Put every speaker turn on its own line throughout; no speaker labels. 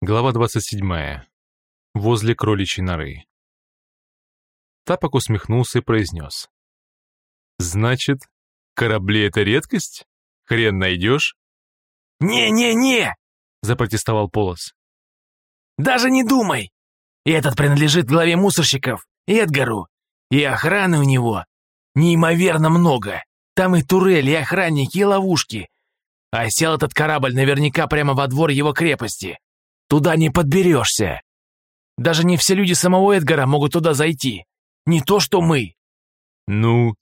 Глава 27. Возле кроличьей норы. Тапок усмехнулся и произнес. «Значит, корабли — это редкость? Хрен найдешь?»
«Не-не-не!» — запротестовал Полос. «Даже не думай! Этот принадлежит главе мусорщиков, Эдгару, и охраны у него неимоверно много. Там и турели, и охранники, и ловушки. А сел этот корабль наверняка прямо во двор его крепости. Туда не подберешься. Даже не все люди самого Эдгара могут туда зайти. Не то, что мы.
Ну,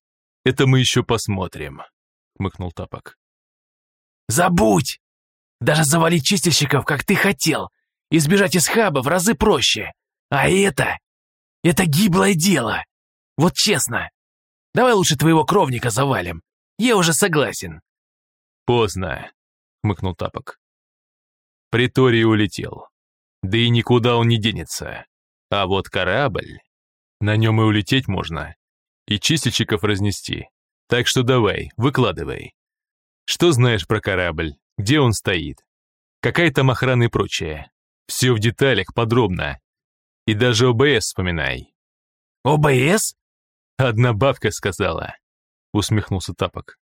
это мы еще посмотрим, хмыкнул Тапок.
Забудь! Даже завалить чистильщиков, как ты хотел, избежать из хаба в разы проще. А это... Это гиблое дело. Вот честно. Давай лучше твоего кровника завалим. Я уже согласен.
Поздно, хмыкнул Тапок. Приторий улетел. Да и никуда он не денется. А вот корабль... На нем и улететь можно. И чистильщиков разнести. Так что давай, выкладывай. Что знаешь про корабль? Где он стоит? Какая там охрана и прочее? Все в деталях, подробно. И даже ОБС вспоминай.
ОБС?
Одна бабка сказала. Усмехнулся Тапок.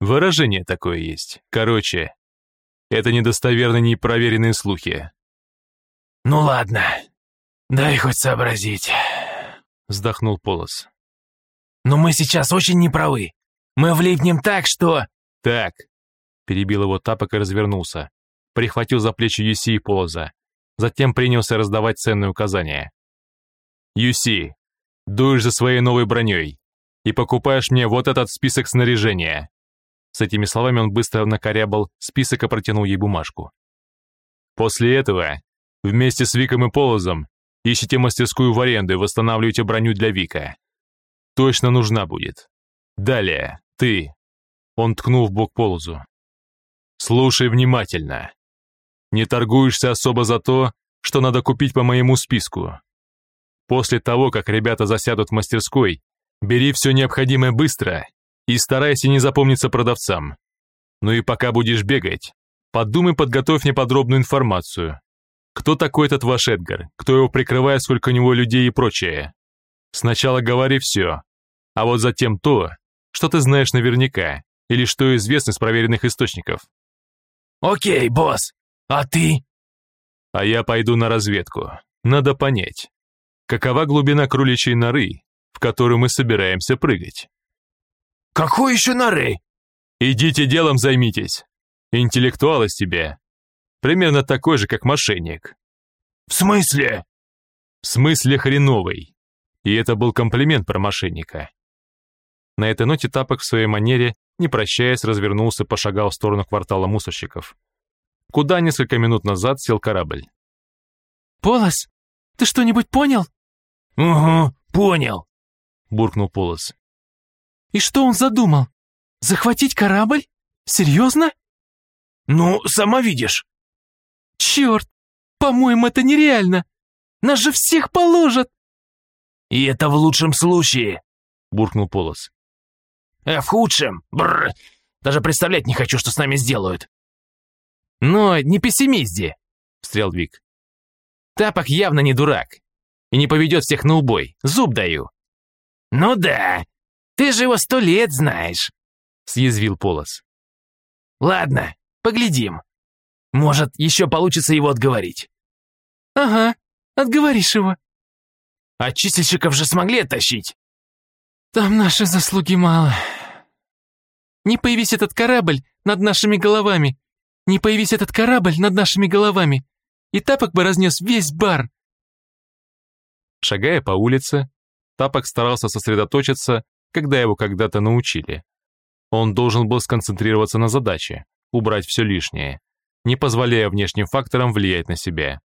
Выражение такое есть. Короче, это недостоверные непроверенные слухи.
«Ну ладно, дай хоть сообразить», — вздохнул Полос. «Но мы сейчас очень неправы. Мы влипнем так, что...»
«Так», — перебил его тапок и развернулся. Прихватил за плечи Юси и Полоза. Затем принялся раздавать ценные указания. «Юси, дуешь за своей новой броней и покупаешь мне вот этот список снаряжения. С этими словами он быстро накорябал список и протянул ей бумажку. «После этого, вместе с Виком и Полозом, ищите мастерскую в аренду и восстанавливайте броню для Вика. Точно нужна будет. Далее, ты». Он ткнул в бок Полозу. «Слушай внимательно. Не торгуешься особо за то, что надо купить по моему списку. После того, как ребята засядут в мастерской, бери все необходимое быстро и старайся не запомниться продавцам. Ну и пока будешь бегать, подумай, подготовь мне подробную информацию. Кто такой этот ваш Эдгар? Кто его прикрывает, сколько у него людей и прочее? Сначала говори все, а вот затем то, что ты знаешь наверняка, или что известно с проверенных источников.
Окей, босс, а ты?
А я пойду на разведку. Надо понять, какова глубина кроличьей норы, в которую мы собираемся прыгать.
«Какой еще норы?»
«Идите делом займитесь. Интеллектуал из тебя. Примерно такой же, как мошенник».
«В смысле?»
«В смысле хреновый». И это был комплимент про мошенника. На этой ноте Тапок в своей манере, не прощаясь, развернулся и пошагал в сторону квартала мусорщиков, куда несколько минут назад сел корабль.
«Полос, ты что-нибудь понял?»
«Угу, понял», —
буркнул Полос.
И что он задумал? Захватить корабль? Серьезно?
Ну, сама видишь.
Черт, по-моему, это нереально. Нас же всех положат.
И это в лучшем случае, буркнул Полос. А в худшем, бррр, даже представлять не хочу, что с нами сделают.
Но не пессимизди, встрял Вик. Тапок явно не дурак и не поведет всех на убой, зуб даю.
Ну да, ты же его сто лет знаешь», —
съязвил Полос.
«Ладно, поглядим. Может, еще получится его отговорить».
«Ага, отговоришь его».
«А чистильщиков же смогли оттащить?»
«Там наши заслуги мало. Не появись этот корабль над нашими головами. Не появись этот корабль над нашими головами. И тапок бы разнес весь бар».
Шагая по улице, Тапок старался сосредоточиться когда его когда-то научили. Он должен был сконцентрироваться на задаче, убрать все лишнее, не позволяя внешним факторам влиять на себя.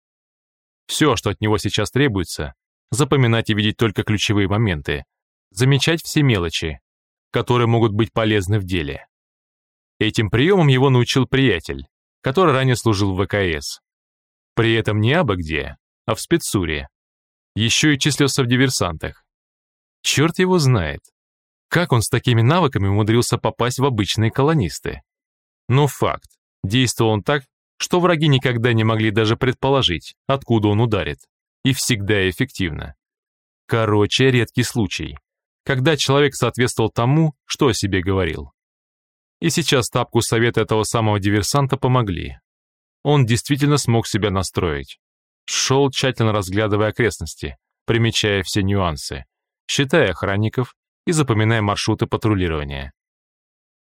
Все, что от него сейчас требуется, запоминать и видеть только ключевые моменты, замечать все мелочи, которые могут быть полезны в деле. Этим приемом его научил приятель, который ранее служил в ВКС. При этом не абы где, а в спецуре. Еще и числился в диверсантах. Черт его знает, как он с такими навыками умудрился попасть в обычные колонисты? Но факт, действовал он так, что враги никогда не могли даже предположить, откуда он ударит, и всегда эффективно. Короче, редкий случай, когда человек соответствовал тому, что о себе говорил. И сейчас тапку совета этого самого диверсанта помогли. Он действительно смог себя настроить. Шел, тщательно разглядывая окрестности, примечая все нюансы, считая охранников и запоминая маршруты патрулирования.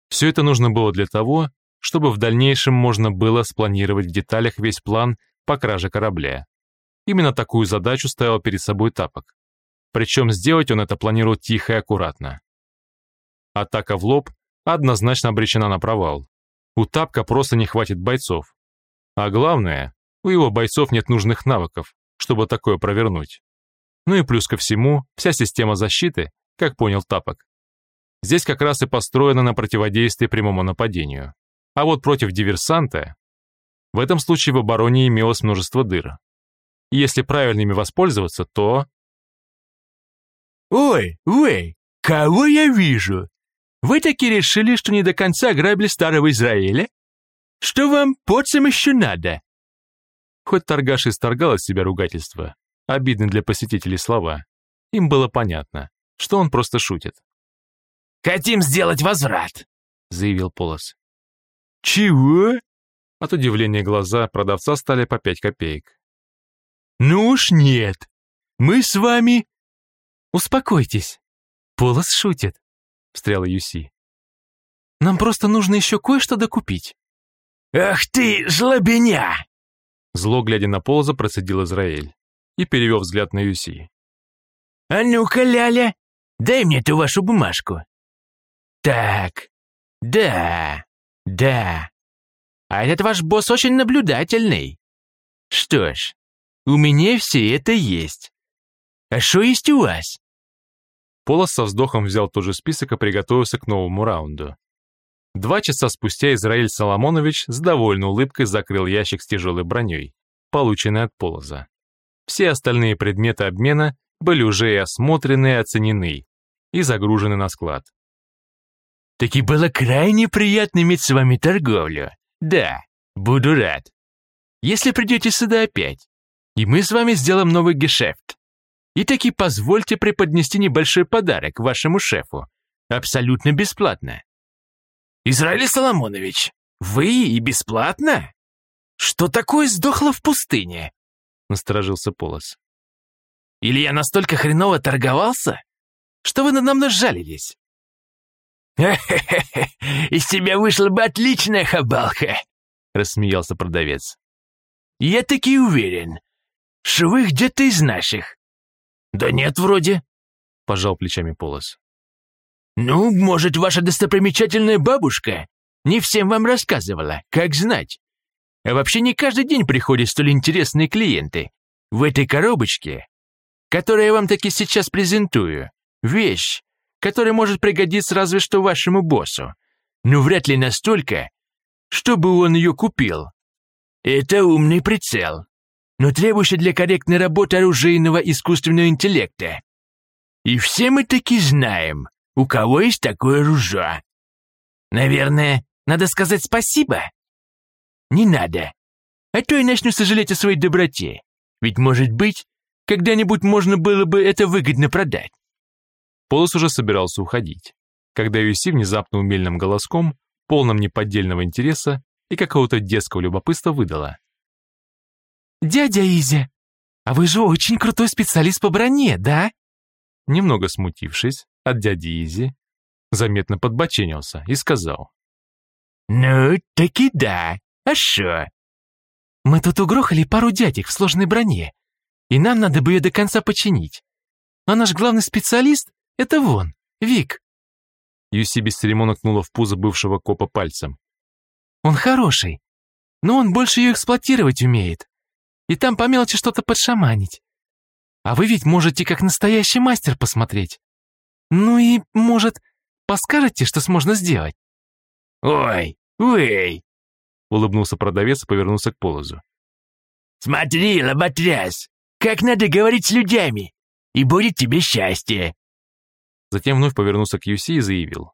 Все это нужно было для того, чтобы в дальнейшем можно было спланировать в деталях весь план по краже корабля. Именно такую задачу ставил перед собой Тапок. Причем сделать он это планировал тихо и аккуратно. Атака в лоб однозначно обречена на провал. У Тапка просто не хватит бойцов. А главное, у его бойцов нет нужных навыков, чтобы такое провернуть. Ну и плюс ко всему, вся система защиты, как понял Тапок, здесь как раз и построена на противодействии прямому нападению. А вот против диверсанта... В этом случае в обороне имелось множество дыр. И если правильно ими воспользоваться, то...
«Ой, вы, кого я вижу? Вы таки решили, что не до конца грабили старого Израиля? Что вам поцем еще надо?»
Хоть торгаш и сторгал от себя ругательство, обидны для посетителей слова, им было понятно, что он просто шутит.
«Хотим сделать возврат», — заявил Полос. «Чего?»
От удивления глаза продавца стали по пять копеек.
«Ну уж нет. Мы с вами...»
«Успокойтесь. Полос шутит
встряла Юси.
«Нам просто нужно еще кое-что докупить».
«Ах ты, жлобеня!»
Зло, глядя на Полоза, процедил Израиль и перевел взгляд на Юси.
«А ну-ка, Ляля, дай мне ту вашу бумажку». «Так, да, да. А этот ваш босс очень наблюдательный. Что ж, у меня все это есть. А что есть у вас?»
Полос со вздохом взял тот же список и приготовился к новому раунду. Два часа спустя Израиль Соломонович с довольной улыбкой закрыл ящик с тяжелой броней, полученный от Полоза. Все остальные предметы обмена были уже и осмотрены, и оценены, и загружены на склад.
«Таки было крайне приятно иметь с вами торговлю. Да, буду рад. Если придете сюда опять, и мы с вами сделаем новый гешефт. И таки позвольте преподнести небольшой подарок вашему шефу. Абсолютно бесплатно. Израиль Соломонович, вы и бесплатно? Что такое сдохло в пустыне? Насторожился Полос. Или я настолько хреново торговался, что вы надо мной жалились? «Хе-хе-хе, из тебя вышла бы отличная хабалка!» — рассмеялся продавец. «Я таки уверен, что вы где-то из наших. «Да нет, вроде», — пожал плечами Полос. «Ну, может, ваша достопримечательная бабушка не всем вам рассказывала, как знать. А вообще не каждый день приходят столь интересные клиенты. В этой коробочке, которую я вам таки сейчас презентую, вещь, которая может пригодиться разве что вашему боссу, но вряд ли настолько, чтобы он ее купил. Это умный прицел но требующий для корректной работы оружейного искусственного интеллекта. И все мы таки знаем, у кого есть такое ружье. Наверное, надо сказать спасибо? Не надо. А то я начну сожалеть о своей доброте. Ведь, может быть, когда-нибудь можно было бы это выгодно продать.
Полос уже собирался уходить, когда Юси внезапно умельным голоском, полным неподдельного интереса и какого-то детского любопытства выдала.
«Дядя Изя, а вы же очень крутой специалист по броне, да?»
Немного смутившись от дяди Изи, заметно подбоченился и сказал.
«Ну, таки да. А шо?»
«Мы тут угрохали пару дядек в сложной броне, и нам надо бы ее до конца починить. А наш главный специалист — это вон, Вик».
Юси без церемона кнула в пузо бывшего копа пальцем.
«Он хороший, но он больше ее эксплуатировать умеет и там по мелочи что-то подшаманить. А вы ведь можете как настоящий мастер посмотреть. Ну и, может, подскажете, что можно сделать?»
«Ой, ой!»
— улыбнулся продавец и повернулся к Полозу.
«Смотри, лоботряс, как надо говорить с людьми, и будет тебе счастье!»
Затем вновь повернулся к Юси и заявил.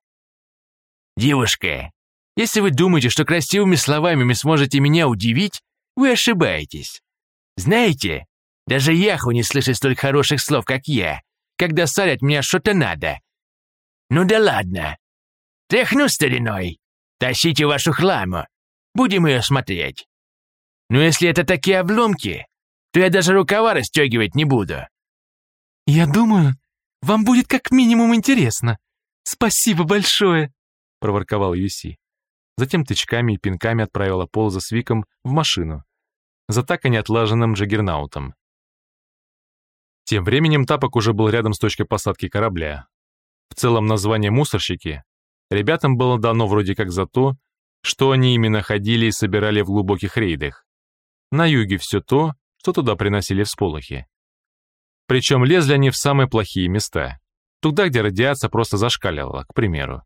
«Девушка, Если вы думаете, что красивыми словами вы сможете меня удивить, вы ошибаетесь. Знаете, даже Яху не слышит столь хороших слов, как я, когда солят мне что-то надо. Ну да ладно. Тряхну стариной. Тащите вашу хламу. Будем ее смотреть. Но если это такие обломки, то я даже рукава расстегивать не буду.
Я думаю, вам будет как минимум интересно. Спасибо большое, проворковал Юси. Затем тычками и пинками отправила Полза с Виком в машину, за так и не отлаженным. Тем временем Тапок уже был рядом с точкой посадки корабля. В целом название «мусорщики» ребятам было дано вроде как за то, что они именно ходили и собирали в глубоких рейдах. На юге все то, что туда приносили всполохи. Причем лезли они в самые плохие места, туда, где радиация просто зашкаливала, к примеру.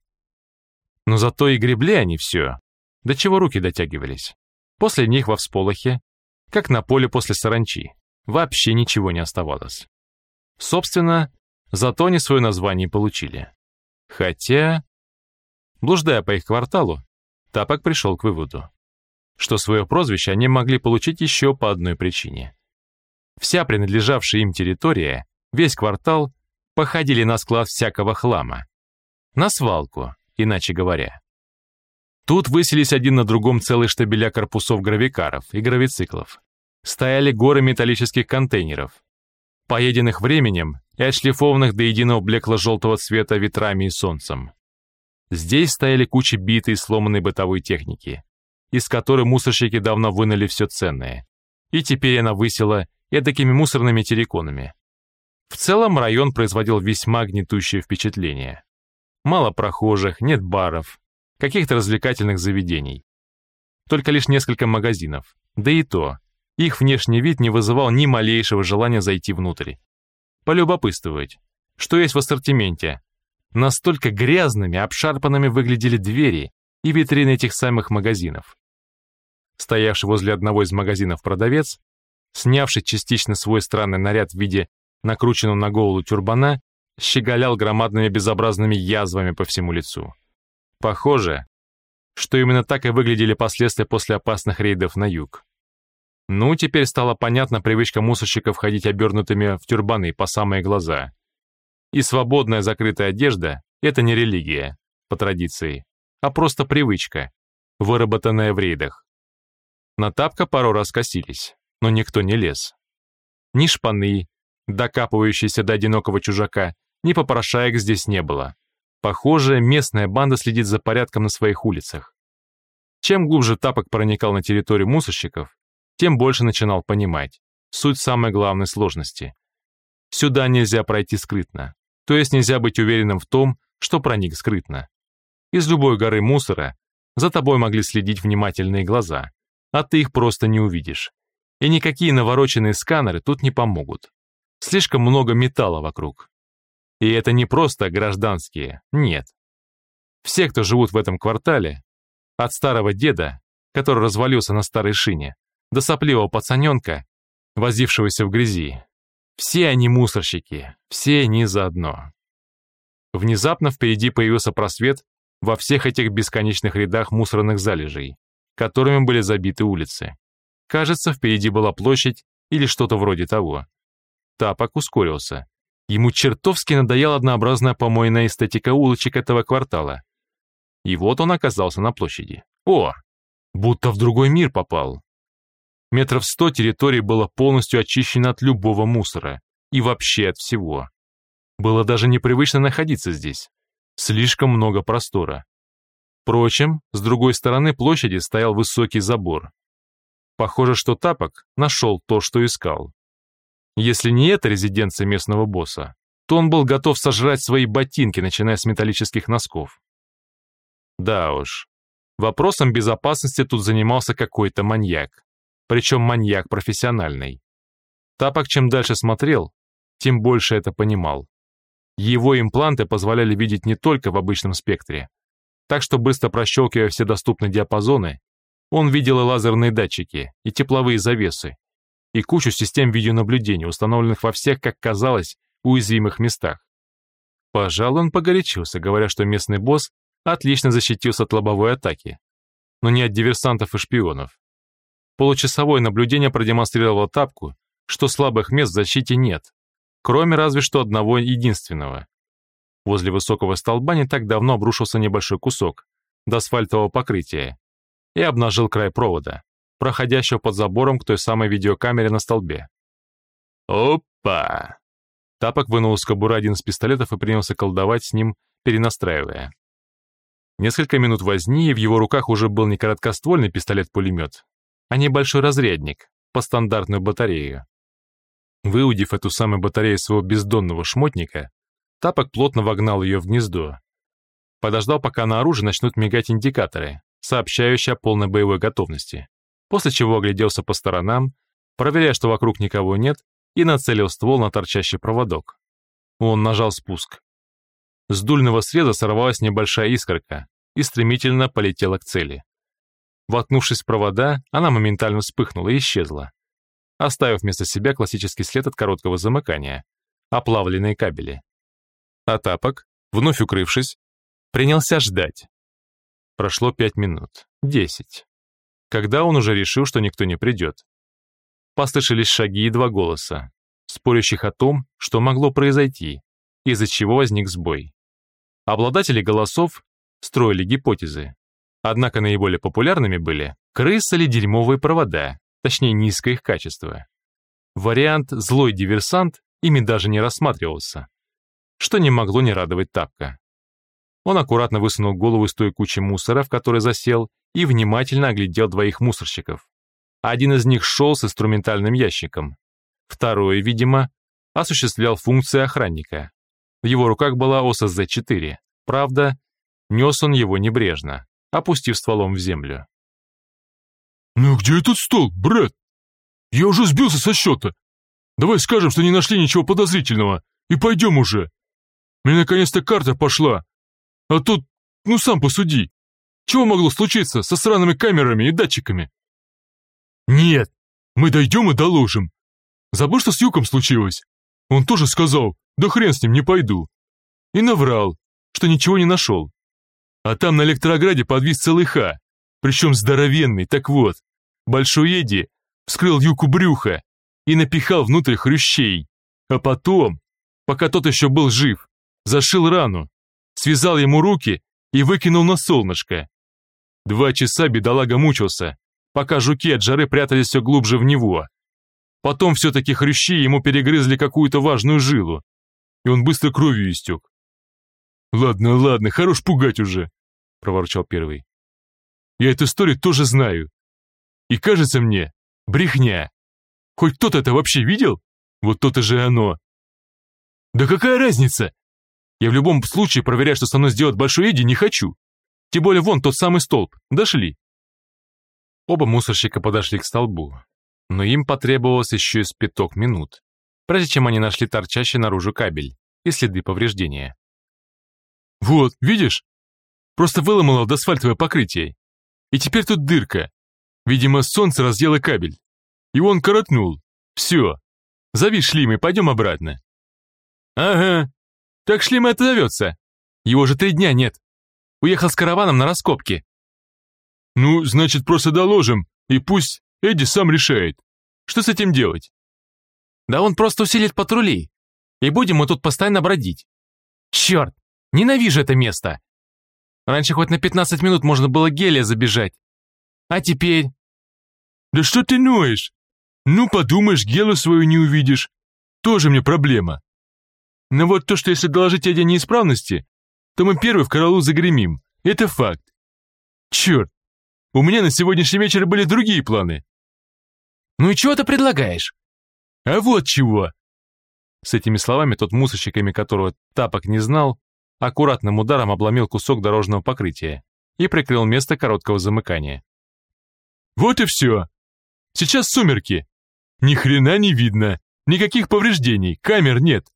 Но зато и гребли они все, до чего руки дотягивались. После них во всполохе, как на поле после саранчи, вообще ничего не оставалось. Собственно, зато они свое название получили. Хотя, блуждая по их кварталу, Тапок пришел к выводу, что свое прозвище они могли получить еще по одной причине. Вся принадлежавшая им территория, весь квартал, походили на склад всякого хлама. На свалку, иначе говоря. Тут высились один на другом целые штабеля корпусов гравикаров и гравициклов. Стояли горы металлических контейнеров, поеденных временем и отшлифованных до единого блекло-желтого цвета ветрами и солнцем. Здесь стояли кучи битой и сломанной бытовой техники, из которой мусорщики давно вынули все ценное, и теперь она высела эдакими мусорными терриконами. В целом район производил весьма гнетущее впечатление. Мало прохожих, нет баров, каких-то развлекательных заведений. Только лишь несколько магазинов, да и то, их внешний вид не вызывал ни малейшего желания зайти внутрь. Полюбопытствовать, что есть в ассортименте. Настолько грязными, обшарпанными выглядели двери и витрины этих самых магазинов. Стоявший возле одного из магазинов продавец, снявший частично свой странный наряд в виде накрученного на голову тюрбана, щеголял громадными безобразными язвами по всему лицу. Похоже, что именно так и выглядели последствия после опасных рейдов на юг. Ну, теперь стала понятна привычка мусорщиков ходить обернутыми в тюрбаны по самые глаза. И свободная закрытая одежда — это не религия, по традиции, а просто привычка, выработанная в рейдах. На тапка пару раз косились, но никто не лез. Ни шпаны, докапывающиеся до одинокого чужака, ни попрошаек здесь не было. Похоже, местная банда следит за порядком на своих улицах. Чем глубже тапок проникал на территорию мусорщиков, тем больше начинал понимать суть самой главной сложности. Сюда нельзя пройти скрытно, то есть нельзя быть уверенным в том, что проник скрытно. Из любой горы мусора за тобой могли следить внимательные глаза, а ты их просто не увидишь. И никакие навороченные сканеры тут не помогут. Слишком много металла вокруг. И это не просто гражданские, нет. Все, кто живут в этом квартале, от старого деда, который развалился на старой шине, до сопливого пацаненка, возившегося в грязи. Все они мусорщики, все они заодно. Внезапно впереди появился просвет во всех этих бесконечных рядах мусорных залежей, которыми были забиты улицы. Кажется, впереди была площадь или что-то вроде того. Тапок ускорился. Ему чертовски надоела однообразная помойная эстетика улочек этого квартала. И вот он оказался на площади. О, будто в другой мир попал. Метров сто территории было полностью очищено от любого мусора. И вообще от всего. Было даже непривычно находиться здесь. Слишком много простора. Впрочем, с другой стороны площади стоял высокий забор. Похоже, что Тапок нашел то, что искал. Если не это резиденция местного босса, то он был готов сожрать свои ботинки, начиная с металлических носков. Да уж, вопросом безопасности тут занимался какой-то маньяк, причем маньяк профессиональный. Тапок чем дальше смотрел, тем больше это понимал. Его импланты позволяли видеть не только в обычном спектре, так что быстро прощелкивая все доступные диапазоны, он видел и лазерные датчики, и тепловые завесы, и кучу систем видеонаблюдения, установленных во всех, как казалось, уязвимых местах. Пожалуй, он погорячился, говоря, что местный босс
отлично защитился от лобовой атаки, но не от диверсантов и шпионов. Получасовое наблюдение продемонстрировало тапку, что слабых мест в защите нет, кроме разве что одного единственного. Возле высокого столба не так давно обрушился небольшой кусок до асфальтового покрытия и обнажил край провода, проходящего под забором к той самой видеокамере на столбе. «Опа!» Тапок вынул из кобуры один из пистолетов и принялся колдовать с ним, перенастраивая. Несколько минут возни, и в его руках уже был не короткоствольный пистолет-пулемет, а небольшой разрядник по стандартную батарею. Выудив эту самую батарею своего бездонного шмотника, Тапок плотно вогнал ее в гнездо. Подождал, пока на оружие начнут мигать индикаторы, сообщающие о полной боевой готовности, после чего огляделся по сторонам, проверяя, что вокруг никого нет, и нацелил ствол на торчащий проводок. Он нажал спуск. С дульного среза сорвалась небольшая искорка и стремительно полетела к цели. Воткнувшись в провода, она моментально вспыхнула и исчезла, оставив вместо себя классический след от короткого замыкания, оплавленные кабели. А тапок, вновь укрывшись, принялся ждать. Прошло пять минут, десять. Когда он уже решил, что никто не придет. Послышались шаги и два голоса, спорящих о том, что могло произойти, из-за чего возник сбой. Обладатели голосов строили гипотезы, однако наиболее популярными были крысы или дерьмовые провода, точнее низкое их качество. Вариант «злой диверсант» ими даже не рассматривался, что не могло не радовать Тапка. Он аккуратно высунул голову из той кучи мусора, в которой засел, и внимательно оглядел двоих мусорщиков. Один из них шел с инструментальным ящиком. Второй, видимо, осуществлял функции охранника. В его руках была ОСЗ-4. Правда, нес он его небрежно, опустив стволом в землю.
«Ну где этот стол, брат? Я уже сбился со счета. Давай скажем, что не нашли ничего подозрительного, и пойдем уже. Мне наконец-то карта пошла. А тут, ну сам посуди. Чего могло случиться со сраными камерами и датчиками?» «Нет, мы дойдем и доложим. Забыл, что с Юком случилось? Он тоже сказал, да хрен с ним, не пойду. И наврал, что ничего не нашел. А там на Электрограде подвис целый ха, причем здоровенный, так вот. Большой Эдди вскрыл Юку брюха и напихал внутрь хрящей. А потом, пока тот еще был жив, зашил рану, связал ему руки и выкинул на солнышко. Два часа бедолага мучился, пока жуки от жары прятались все глубже в него. Потом все-таки хрящи ему перегрызли какую-то важную жилу, и он быстро кровью истек. «Ладно, ладно, хорош пугать уже», — проворчал первый. «Я эту историю тоже знаю. И кажется мне, брехня. Хоть кто-то это вообще видел? Вот то-то же оно». «Да какая разница? Я в любом случае проверять, что со мной сделать Большой Эдди, не хочу. Тем более вон тот самый столб. Дошли».
Оба мусорщика подошли к столбу, но им потребовалось еще из пяток минут, прежде чем они нашли торчащий наружу кабель и следы повреждения.
«Вот, видишь? Просто выломало асфальтовое покрытие. И теперь тут дырка. Видимо, солнце разъело кабель. И он коротнул. Все. Зови Шлим и пойдем обратно». «Ага. Так Шлим и отзовется. Его же три дня нет. Уехал с караваном на раскопки. «Ну, значит, просто доложим, и пусть Эдди сам решает. Что с этим делать?»
«Да он просто усилит патрули, и будем мы тут постоянно бродить. Черт, ненавижу это место. Раньше хоть на 15 минут можно было гелия забежать. А теперь...»
«Да что ты ноешь? Ну, подумаешь, гелу свою не увидишь. Тоже мне проблема. Но вот то, что если доложить Эдди неисправности, то мы первый в караулу загремим. Это факт. Черт, у меня на сегодняшний вечер были другие планы».
«Ну и чего ты предлагаешь?»
«А вот чего!»
С этими словами тот мусорщиками, которого Тапок не знал, аккуратным ударом обломил кусок дорожного покрытия и прикрыл место короткого замыкания.
«Вот и все. Сейчас сумерки. Ни хрена не видно, никаких повреждений, камер нет.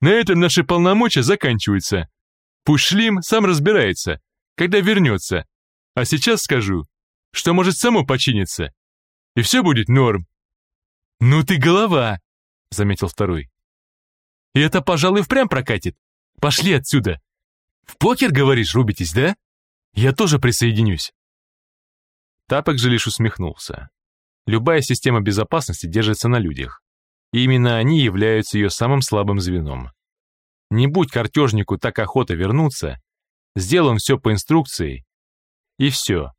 На этом наши полномочия заканчиваются. Пусть Шлим сам разбирается, когда вернется, а сейчас скажу, что может само починиться. И все будет норм. Ну ты голова, заметил второй. И это, пожалуй, впрямь прокатит. Пошли отсюда.
В покер, говоришь, рубитесь, да? Я тоже присоединюсь. Тапок же лишь усмехнулся. Любая система безопасности держится на людях. И именно они являются ее самым слабым звеном. Не будь картежнику так охота вернуться, сделаем все по инструкции, и все.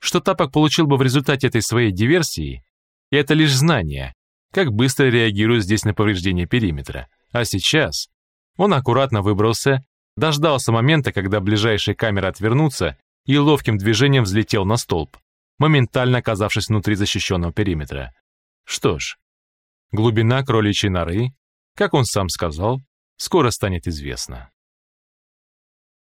Что Тапок получил бы в результате этой своей диверсии, это лишь знание, как быстро реагируют здесь на повреждение периметра. А сейчас он аккуратно выбрался, дождался момента, когда ближайшие камеры отвернутся, и ловким движением взлетел на столб, моментально оказавшись внутри защищенного периметра. Что ж, глубина кроличьей норы, как он сам сказал, скоро станет известна.